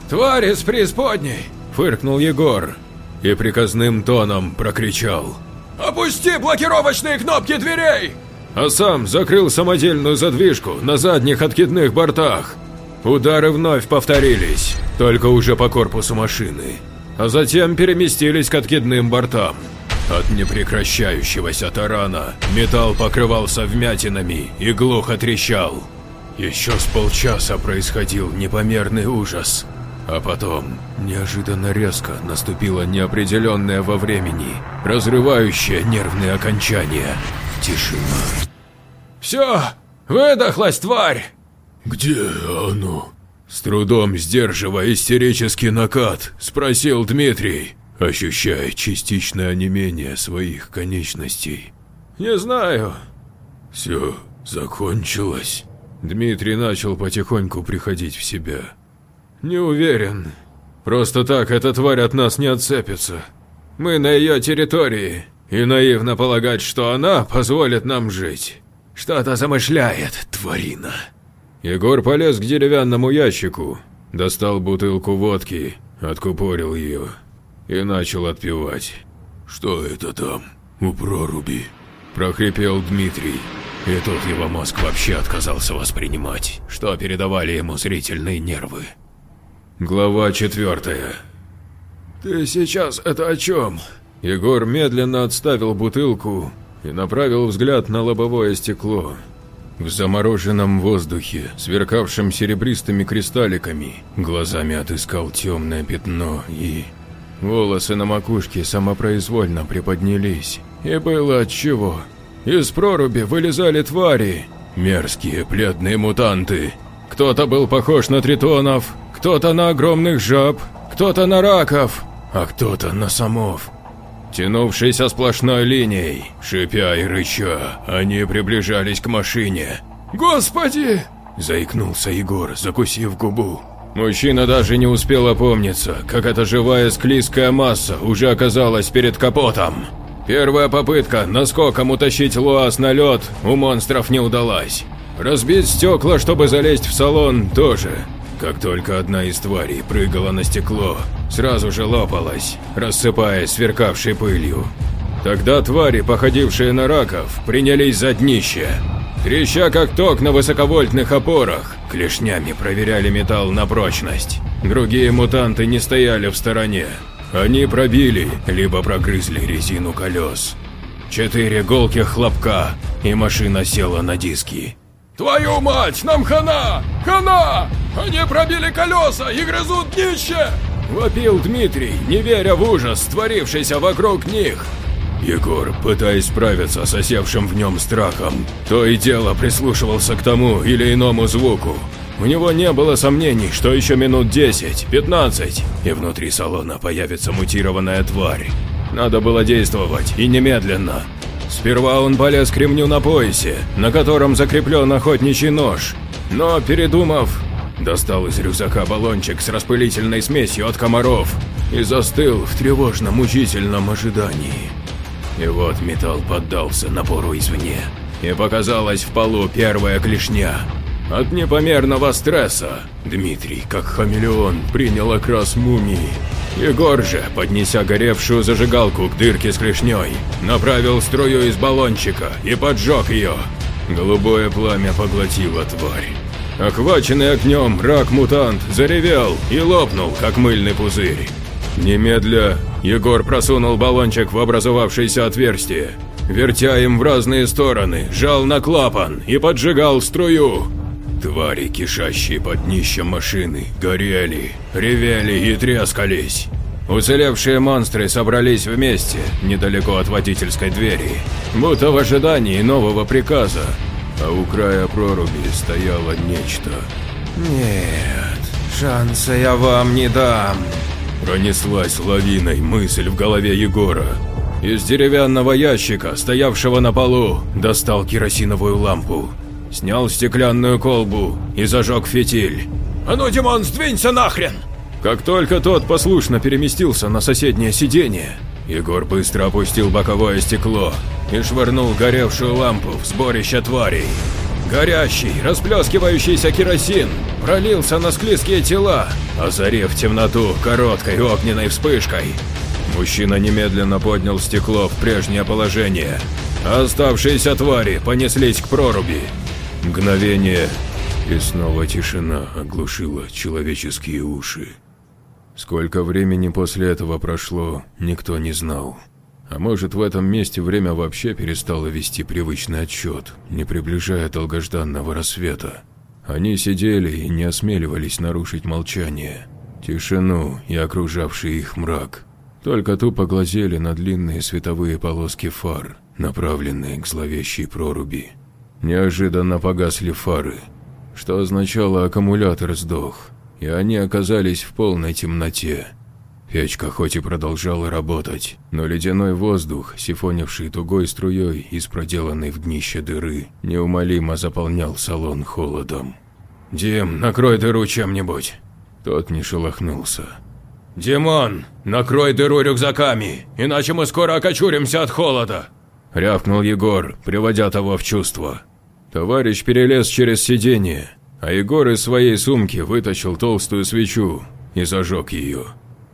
«Тварь из преисподней!» – фыркнул Егор и приказным тоном прокричал. «Опусти блокировочные кнопки дверей!» а сам закрыл самодельную задвижку на задних откидных бортах. Удары вновь повторились, только уже по корпусу машины, а затем переместились к откидным бортам. От непрекращающегося тарана металл покрывался вмятинами и глухо трещал. Еще с полчаса происходил непомерный ужас, а потом неожиданно резко наступило неопределенное во времени, разрывающее нервные окончания Тишина. «Все, выдохлась тварь!» «Где оно?» С трудом сдерживая истерический накат, спросил Дмитрий, ощущая частичное онемение своих конечностей. «Не знаю». «Все закончилось?» Дмитрий начал потихоньку приходить в себя. «Не уверен. Просто так эта тварь от нас не отцепится. Мы на ее территории, и наивно полагать, что она позволит нам жить. Что-то замышляет, тварина. Егор полез к деревянному ящику, достал бутылку водки, откупорил ее и начал отпивать. «Что это там, у проруби?» – прохрипел Дмитрий. И тут его мозг вообще отказался воспринимать, что передавали ему зрительные нервы. Глава четвертая. «Ты сейчас это о чем?» Егор медленно отставил бутылку и направил взгляд на лобовое стекло. В замороженном воздухе, сверкавшем серебристыми кристалликами, глазами отыскал темное пятно и... Волосы на макушке самопроизвольно приподнялись. И было отчего. Из проруби вылезали твари. Мерзкие, бледные мутанты. Кто-то был похож на тритонов, кто-то на огромных жаб, кто-то на раков, а кто-то на самов. Тянувшийся сплошной линией, шипя и рыча, они приближались к машине. «Господи!» – заикнулся Егор, закусив губу. Мужчина даже не успел опомниться, как эта живая склизкая масса уже оказалась перед капотом. Первая попытка наскоком утащить ЛуАЗ на лед у монстров не удалась. Разбить стекла, чтобы залезть в салон, тоже. Как только одна из тварей прыгала на стекло, сразу же лопалась, рассыпаясь сверкавшей пылью. Тогда твари, походившие на раков, принялись за днище. Треща как ток на высоковольтных опорах, клешнями проверяли металл на прочность. Другие мутанты не стояли в стороне. Они пробили, либо прогрызли резину колес. Четыре голки хлопка, и машина села на диски. «Твою мать, нам хана! Хана! Они пробили колеса и грызут днище!» Вопил Дмитрий, не веря в ужас, творившийся вокруг них. Егор, пытаясь справиться с осевшим в нем страхом, то и дело прислушивался к тому или иному звуку. У него не было сомнений, что еще минут 10-15, и внутри салона появится мутированная тварь. Надо было действовать, и немедленно. Сперва он полез к ремню на поясе, на котором закреплен охотничий нож, но, передумав, достал из рюкзака баллончик с распылительной смесью от комаров и застыл в тревожно-мучительном ожидании. И вот металл поддался напору извне, и показалась в полу первая клешня. От непомерного стресса Дмитрий, как хамелеон, принял окрас мумии. Егор же, поднеся горевшую зажигалку к дырке с клешней, направил струю из баллончика и поджег ее. Голубое пламя поглотило тварь. Охваченный огнем рак-мутант заревел и лопнул, как мыльный пузырь. Немедля Егор просунул баллончик в образовавшееся отверстие, вертя им в разные стороны, жал на клапан и поджигал струю. Твари, кишащие под днищем машины, горели, ревели и трескались. Уцелевшие монстры собрались вместе, недалеко от водительской двери, будто в ожидании нового приказа, а у края проруби стояло нечто. «Нет, шанса я вам не дам», Пронеслась лавиной мысль в голове Егора. Из деревянного ящика, стоявшего на полу, достал керосиновую лампу. Снял стеклянную колбу и зажег фитиль. «А ну, Димон, сдвинься нахрен!» Как только тот послушно переместился на соседнее сиденье, Егор быстро опустил боковое стекло и швырнул горевшую лампу в сборище тварей. Горящий, расплескивающийся керосин пролился на склизкие тела, озарив темноту короткой огненной вспышкой. Мужчина немедленно поднял стекло в прежнее положение. Оставшиеся твари понеслись к проруби. Мгновение, и снова тишина оглушила человеческие уши. Сколько времени после этого прошло, никто не знал. А может, в этом месте время вообще перестало вести привычный отчет, не приближая долгожданного рассвета. Они сидели и не осмеливались нарушить молчание, тишину и окружавший их мрак. Только тупо глазели на длинные световые полоски фар, направленные к зловещей проруби. Неожиданно погасли фары, что означало аккумулятор сдох, и они оказались в полной темноте. Печка хоть и продолжала работать, но ледяной воздух, сифонивший тугой струей из проделанной в днище дыры, неумолимо заполнял салон холодом. «Дим, накрой дыру чем-нибудь!» Тот не шелохнулся. «Димон, накрой дыру рюкзаками, иначе мы скоро окочуримся от холода!» Рявкнул Егор, приводя того в чувство. Товарищ перелез через сиденье, а Егор из своей сумки вытащил толстую свечу и зажег ее.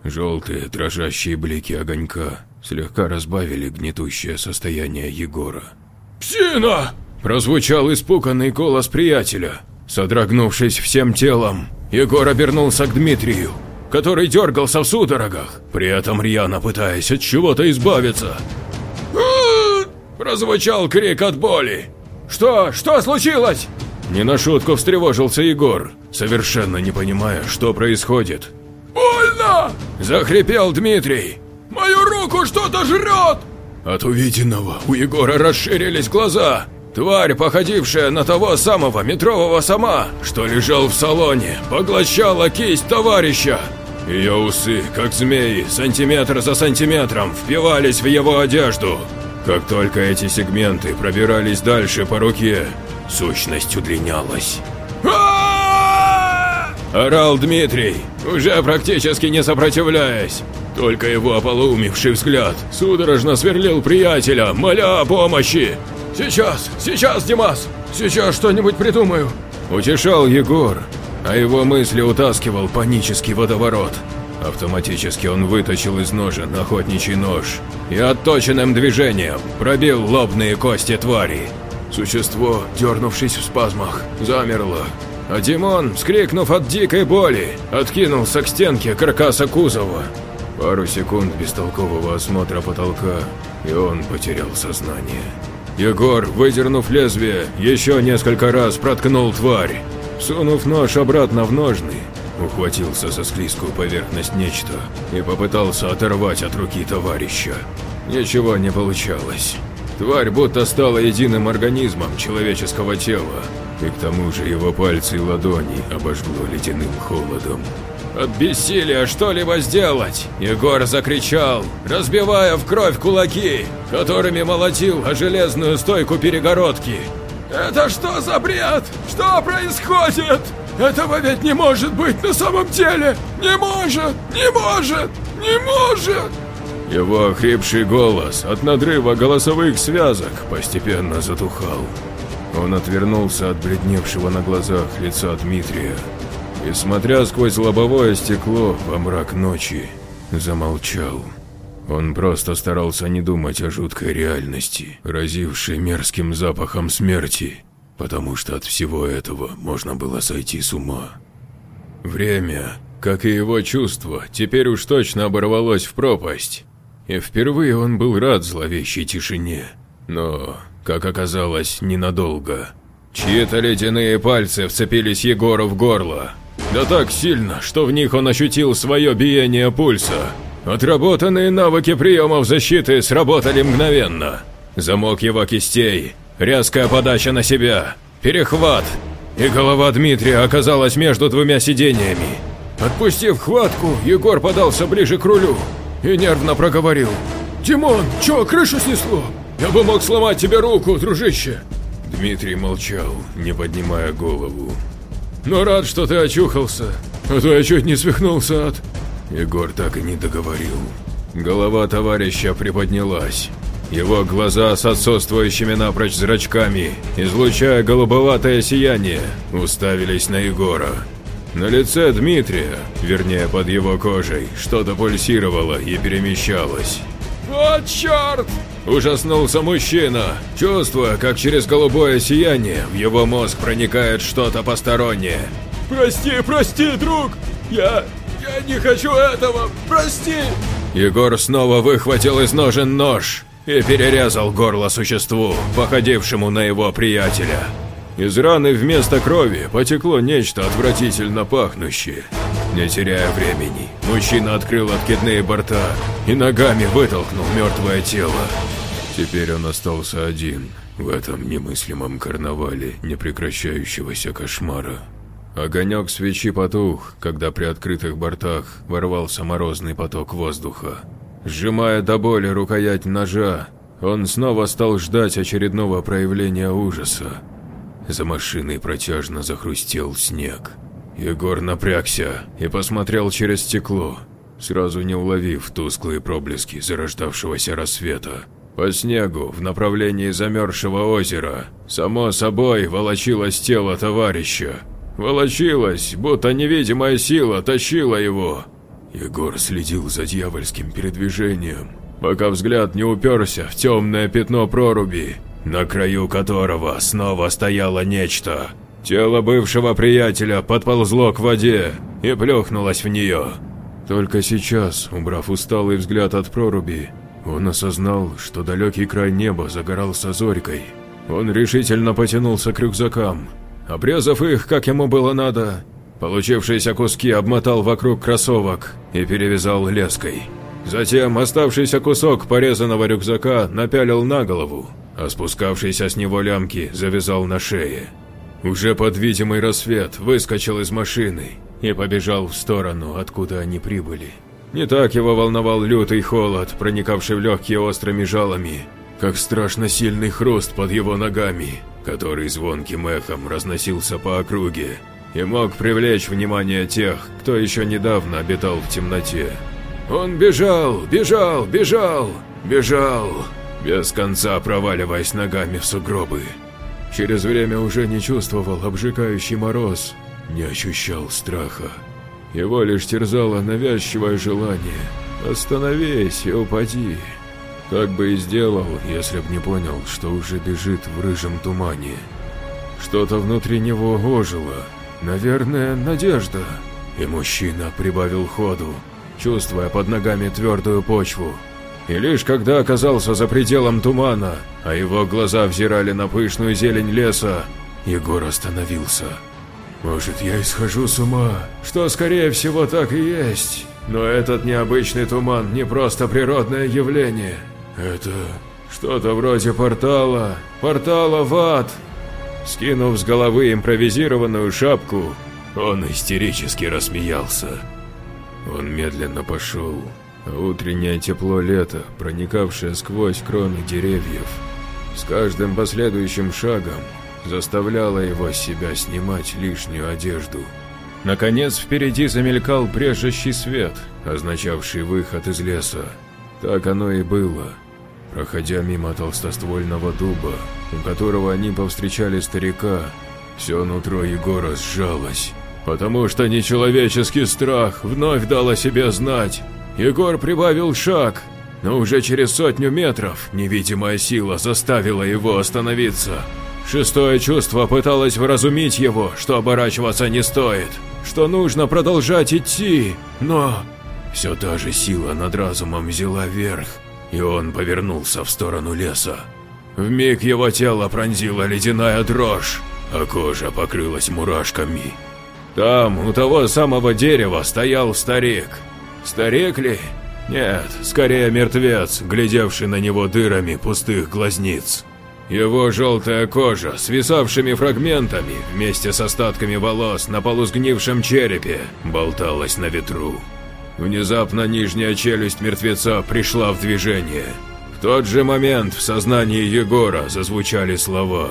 Желтые дрожащие блики огонька слегка разбавили гнетущее состояние Егора. «Псина!» – прозвучал испуганный голос приятеля. Содрогнувшись всем телом, Егор обернулся к Дмитрию, который дергался в судорогах, при этом рьяно пытаясь от чего-то избавиться. прозвучал крик от боли. «Что? Что случилось?» Не на шутку встревожился Егор, совершенно не понимая, что происходит. «Больно!» – захрипел Дмитрий. «Мою руку что-то жрет!» От увиденного у Егора расширились глаза. Тварь, походившая на того самого метрового сама, что лежал в салоне, поглощала кисть товарища. Ее усы, как змеи, сантиметр за сантиметром впивались в его одежду. Как только эти сегменты пробирались дальше по руке, сущность удлинялась. Орал Дмитрий, уже практически не сопротивляясь. Только его ополоумевший взгляд судорожно сверлил приятеля, моля о помощи. «Сейчас, сейчас, Димас, сейчас что-нибудь придумаю», – утешал Егор, а его мысли утаскивал панический водоворот. Автоматически он вытащил из ножен охотничий нож и отточенным движением пробил лобные кости твари. Существо, дернувшись в спазмах, замерло, а Димон, вскрикнув от дикой боли, откинулся к стенке каркаса кузова. Пару секунд бестолкового осмотра потолка, и он потерял сознание. Егор, выдернув лезвие, еще несколько раз проткнул тварь. Сунув нож обратно в ножны, ухватился за склизкую поверхность нечто и попытался оторвать от руки товарища. Ничего не получалось. Тварь будто стала единым организмом человеческого тела, и к тому же его пальцы и ладони обожгло ледяным холодом. От бессилия что-либо сделать, Егор закричал, разбивая в кровь кулаки, которыми молотил о железную стойку перегородки. «Это что за бред? Что происходит? Этого ведь не может быть на самом деле! Не может! Не может! Не может!» Его охрипший голос от надрыва голосовых связок постепенно затухал. Он отвернулся от бледневшего на глазах лица Дмитрия и, смотря сквозь лобовое стекло во мрак ночи, замолчал. Он просто старался не думать о жуткой реальности, разившей мерзким запахом смерти, потому что от всего этого можно было сойти с ума. Время, как и его чувства, теперь уж точно оборвалось в пропасть, и впервые он был рад зловещей тишине, но, как оказалось, ненадолго. Чьи-то ледяные пальцы вцепились Егору в горло, да так сильно, что в них он ощутил свое биение пульса. Отработанные навыки приемов защиты сработали мгновенно. Замок его кистей, резкая подача на себя, перехват, и голова Дмитрия оказалась между двумя сидениями. Отпустив хватку, Егор подался ближе к рулю и нервно проговорил. «Димон, чё, крышу снесло? Я бы мог сломать тебе руку, дружище!» Дмитрий молчал, не поднимая голову. «Но рад, что ты очухался, а то я чуть не свихнулся от...» Егор так и не договорил. Голова товарища приподнялась. Его глаза с отсутствующими напрочь зрачками, излучая голубоватое сияние, уставились на Егора. На лице Дмитрия, вернее под его кожей, что-то пульсировало и перемещалось. «Вот черт!» – ужаснулся мужчина, чувствуя, как через голубое сияние в его мозг проникает что-то постороннее. «Прости, прости, друг! Я... я не хочу этого! Прости!» Егор снова выхватил из ножен нож и перерезал горло существу, походившему на его приятеля. Из раны вместо крови потекло нечто отвратительно пахнущее. Не теряя времени, мужчина открыл откидные борта и ногами вытолкнул мертвое тело. Теперь он остался один в этом немыслимом карнавале непрекращающегося кошмара. Огонек свечи потух, когда при открытых бортах ворвался морозный поток воздуха. Сжимая до боли рукоять ножа, он снова стал ждать очередного проявления ужаса. За машиной протяжно захрустел снег. Егор напрягся и посмотрел через стекло, сразу не уловив тусклые проблески зарождавшегося рассвета. По снегу, в направлении замерзшего озера, само собой волочилось тело товарища. Волочилось, будто невидимая сила тащила его. Егор следил за дьявольским передвижением, пока взгляд не уперся в темное пятно проруби, на краю которого снова стояло нечто. Тело бывшего приятеля подползло к воде и плюхнулось в нее. Только сейчас, убрав усталый взгляд от проруби, Он осознал, что далекий край неба загорался зорькой. Он решительно потянулся к рюкзакам. Обрезав их, как ему было надо, получившиеся куски обмотал вокруг кроссовок и перевязал леской. Затем оставшийся кусок порезанного рюкзака напялил на голову, а спускавшийся с него лямки завязал на шее. Уже под видимый рассвет выскочил из машины и побежал в сторону, откуда они прибыли. Не так его волновал лютый холод, проникавший в легкие острыми жалами, как страшно сильный хруст под его ногами, который звонким эхом разносился по округе и мог привлечь внимание тех, кто еще недавно обитал в темноте. Он бежал, бежал, бежал, бежал, без конца проваливаясь ногами в сугробы. Через время уже не чувствовал обжигающий мороз, не ощущал страха. Его лишь терзало навязчивое желание «Остановись и упади». Так бы и сделал, если б не понял, что уже бежит в рыжем тумане. Что-то внутри него ожило, наверное, надежда. И мужчина прибавил ходу, чувствуя под ногами твердую почву. И лишь когда оказался за пределом тумана, а его глаза взирали на пышную зелень леса, Егор остановился. Может, я исхожу с ума, что скорее всего так и есть. Но этот необычный туман не просто природное явление. Это что-то вроде портала, портала в ад. Скинув с головы импровизированную шапку, он истерически рассмеялся. Он медленно пошел, утреннее тепло лета, проникавшее сквозь кроны деревьев, с каждым последующим шагом заставляло его себя снимать лишнюю одежду. Наконец впереди замелькал брежущий свет, означавший выход из леса. Так оно и было. Проходя мимо толстоствольного дуба, у которого они повстречали старика, все нутро Егора сжалось, потому что нечеловеческий страх вновь дал о себе знать. Егор прибавил шаг, но уже через сотню метров невидимая сила заставила его остановиться. Шестое чувство пыталось вразумить его, что оборачиваться не стоит, что нужно продолжать идти, но... Все та же сила над разумом взяла верх, и он повернулся в сторону леса. Вмиг его тело пронзила ледяная дрожь, а кожа покрылась мурашками. Там, у того самого дерева, стоял старик. Старик ли? Нет, скорее мертвец, глядевший на него дырами пустых глазниц. Его желтая кожа, свисавшими фрагментами, вместе с остатками волос на полусгнившем черепе, болталась на ветру. Внезапно нижняя челюсть мертвеца пришла в движение. В тот же момент в сознании Егора зазвучали слова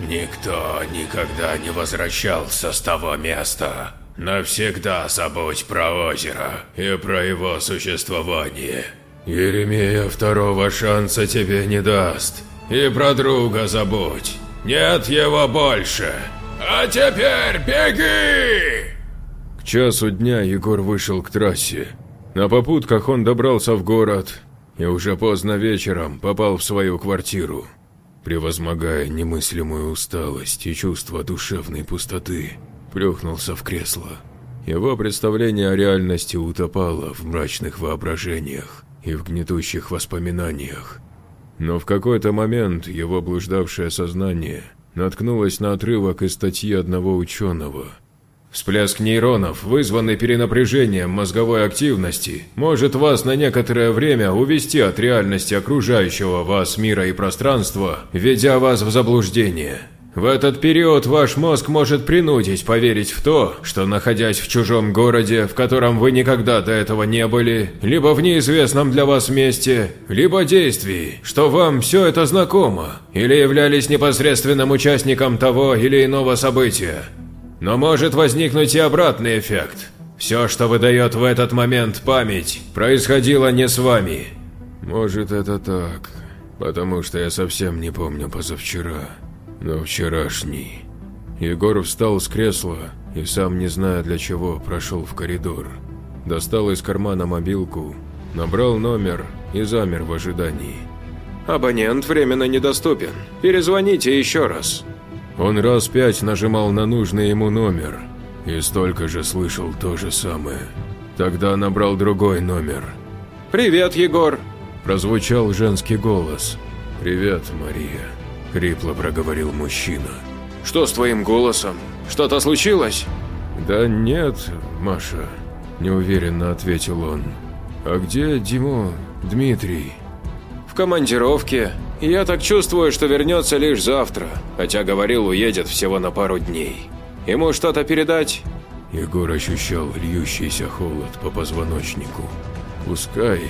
«Никто никогда не возвращался с того места. Навсегда забудь про озеро и про его существование. Еремея второго шанса тебе не даст». И про друга забудь. Нет его больше. А теперь беги! Часу дня Егор вышел к трассе. На попутках он добрался в город и уже поздно вечером попал в свою квартиру. Превозмогая немыслимую усталость и чувство душевной пустоты, плюхнулся в кресло. Его представление о реальности утопало в мрачных воображениях и в гнетущих воспоминаниях. Но в какой-то момент его блуждавшее сознание наткнулось на отрывок из статьи одного ученого. Всплеск нейронов, вызванный перенапряжением мозговой активности, может вас на некоторое время увести от реальности окружающего вас мира и пространства, введя вас в заблуждение. В этот период ваш мозг может принудить поверить в то, что находясь в чужом городе, в котором вы никогда до этого не были, либо в неизвестном для вас месте, либо действии, что вам все это знакомо, или являлись непосредственным участником того или иного события. Но может возникнуть и обратный эффект. Все, что выдает в этот момент память, происходило не с вами. Может это так, потому что я совсем не помню позавчера но вчерашний. Егор встал с кресла и, сам не зная для чего, прошел в коридор. Достал из кармана мобилку, набрал номер и замер в ожидании. «Абонент временно недоступен. Перезвоните еще раз». Он раз пять нажимал на нужный ему номер и столько же слышал то же самое. Тогда набрал другой номер. «Привет, Егор!» – прозвучал женский голос. «Привет, Мария», – хрипло проговорил мужчина. «Что с твоим голосом? Что-то случилось?» «Да нет, Маша», – неуверенно ответил он. «А где Димо, Дмитрий?» «В командировке. Я так чувствую, что вернется лишь завтра, хотя говорил, уедет всего на пару дней. Ему что-то передать?» Егор ощущал льющийся холод по позвоночнику. «Пускай...»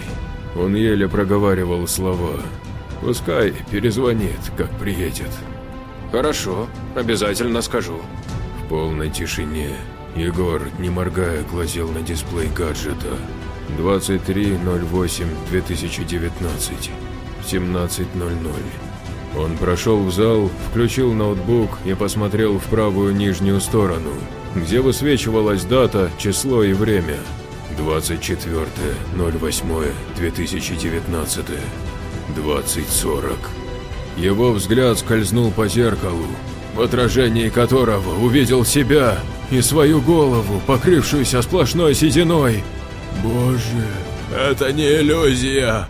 Он еле проговаривал слова. «Пускай перезвонит, как приедет». «Хорошо, обязательно скажу». В полной тишине Егор, не моргая, глазел на дисплей гаджета. 23.08.2019, 17.00. Он прошел в зал, включил ноутбук и посмотрел в правую нижнюю сторону, где высвечивалась дата, число и время. 24.08.2019, 20.40. Его взгляд скользнул по зеркалу, в отражении которого увидел себя и свою голову, покрывшуюся сплошной сединой. Боже, это не иллюзия.